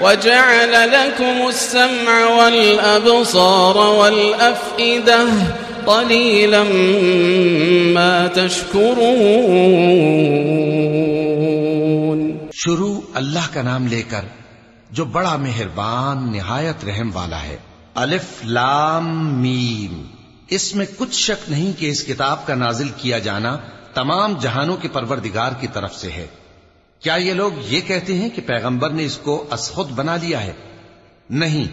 وجعل لكم السمع والأبصار والأفئدة قليلا ما تشكرون. شروع اللہ کا نام لے کر جو بڑا مہربان نہایت رحم والا ہے۔ الف لام میم۔ اس میں کچھ شک نہیں کہ اس کتاب کا نازل کیا جانا تمام جہانوں کے پروردگار کی طرف سے ہے۔ کیا یہ لوگ یہ کہتے ہیں کہ پیغمبر نے اس کو اسخد بنا لیا ہے؟ نہیں،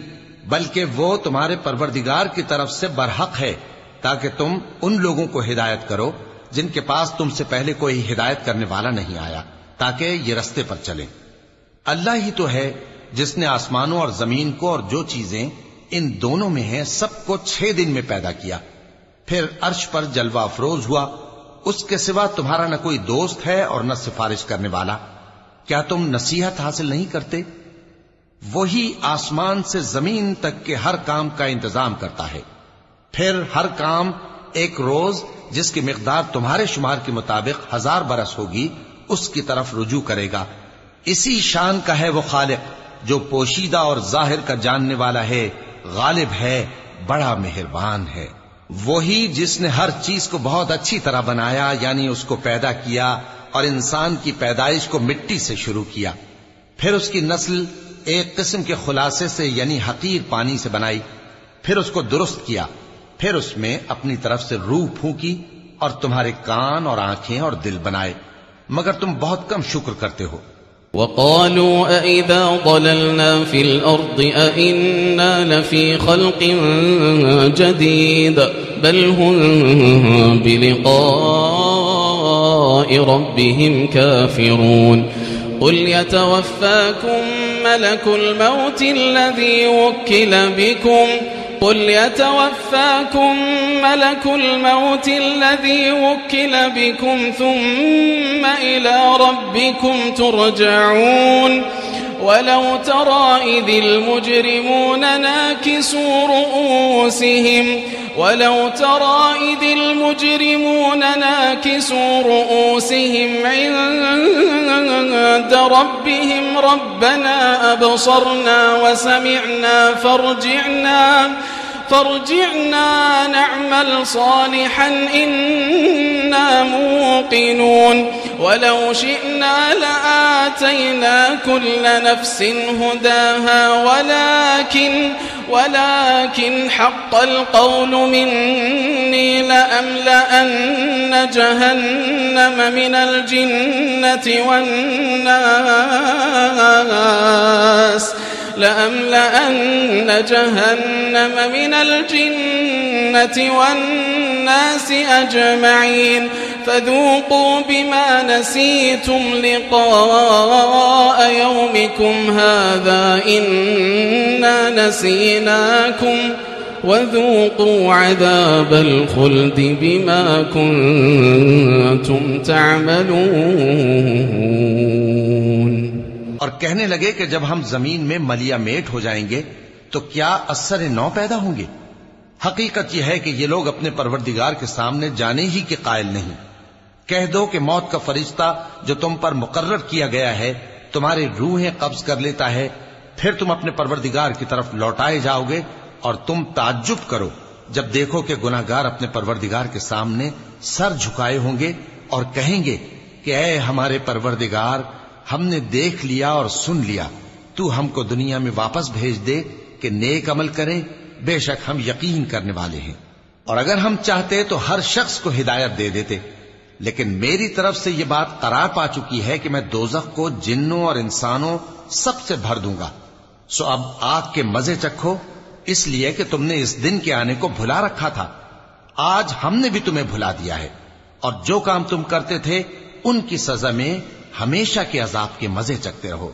بلکہ وہ تمہارے پروردگار کی طرف سے برحق ہے، تاکہ تم ان لوگوں کو ہدایت کرو جن کے پاس تم سے پہلے کوئی ہدایت کرنے والا نہیں آیا، تاکہ یہ رستے پر چلیں۔ اللہ ہی تو ہے جس نے آسمانوں اور زمین کو اور جو چیزیں ان دونوں میں ہیں سب کو چھ دن میں پیدا کیا۔ پھر عرش پر جلوہ افروز ہوا، اس کے سوا تمہارا نہ کوئی دوست ہے اور نہ سفارش کرنے والا۔ کیا تم نصیحت حاصل نہیں کرتے؟ وہی آسمان سے زمین تک کے ہر کام کا انتظام کرتا ہے۔ پھر ہر کام ایک روز جس کی مقدار تمہارے شمار کے مطابق ہزار برس ہوگی، اس کی طرف رجوع کرے گا۔ اسی شان کا ہے وہ خالق، جو پوشیدہ اور ظاہر کا جاننے والا ہے، غالب ہے، بڑا مہربان ہے۔ وہی جس نے ہر چیز کو بہت اچھی طرح بنایا یعنی اس کو پیدا کیا اور انسان کی پیدائش کو مٹی سے شروع کیا۔ پھر اس کی نسل ایک قسم کے خلاصے سے یعنی حقیر پانی سے بنائی۔ پھر اس کو درست کیا۔ پھر اس میں اپنی طرف سے روح پھونکی اور تمہارے کان اور آنکھیں اور دل بنائے۔ مگر تم بہت کم شکر کرتے ہو۔ وقالوا أئذا ضللنا في الأرض أئنا لفي خلق جديد بل هم بلقاء ربهم كافرون. قل يتوفاكم ملك الموت الذي وكل بكم. قل يتوفاكم ملك الموت الذي وكل بكم ثم إلى ربكم ترجعون. ولو ترى إذ المجرمون ناكسوا رؤوسهم، ولو ترى إذ المجرمون ناكسوا رؤوسهم عند ربهم، ربنا أبصرنا وسمعنا، فارجعنا فارجعنا نعمل صالحا، إنا موقنون. ولو شئنا لأ لآتينا كل نفس هداها ولكن ولكن حق القول مني لأملأن جهنم من الجنة والناس لأملأن جهنم من الجنة والناس أجمعين فذوقوا بما نسيتم لقاء يومكم هذا إنا نسيناكم وذوقوا عذاب الخلد بما كنتم تعملون اور کہنے لگے کہ جب ہم زمین میں ملیا میٹ ہو جائیں گے تو کیا اثر نو پیدا ہوں گے؟ حقیقت یہ ہے کہ یہ لوگ اپنے پروردگار کے سامنے جانے ہی کے قائل نہیں۔ کہہ دو کہ موت کا فرشتہ جو تم پر مقرر کیا گیا ہے، تمہاری روحیں قبض کر لیتا ہے، پھر تم اپنے پروردگار کی طرف لوٹائے جاؤ گے اور تم تعجب کرو جب دیکھو کہ گناہگار اپنے پروردگار کے سامنے سر جھکائے ہوں گے اور کہیں گے کہ اے ہمارے پروردگار، ہم نے دیکھ لیا اور سن لیا۔ تو ہم کو دنیا میں واپس بھیج دے کہ نیک عمل کریں، بے شک ہم یقین کرنے والے ہیں۔ اور اگر ہم چاہتے تو ہر شخص کو ہدایت دے دیتے۔ لیکن میری طرف سے یہ بات قرار پا چکی ہے کہ میں دوزخ کو جنوں اور انسانوں سب سے بھر دوں گا۔ سو اب آگ کے مزے چکھو۔ اس لیے کہ تم نے اس دن کے آنے کو بھلا رکھا تھا۔ آج ہم نے بھی تمہیں بھلا دیا ہے۔ اور جو کام تم کرتے تھے، ان کی سزا میں ہمیشہ کے عذاب کے مزے چکتے رہو۔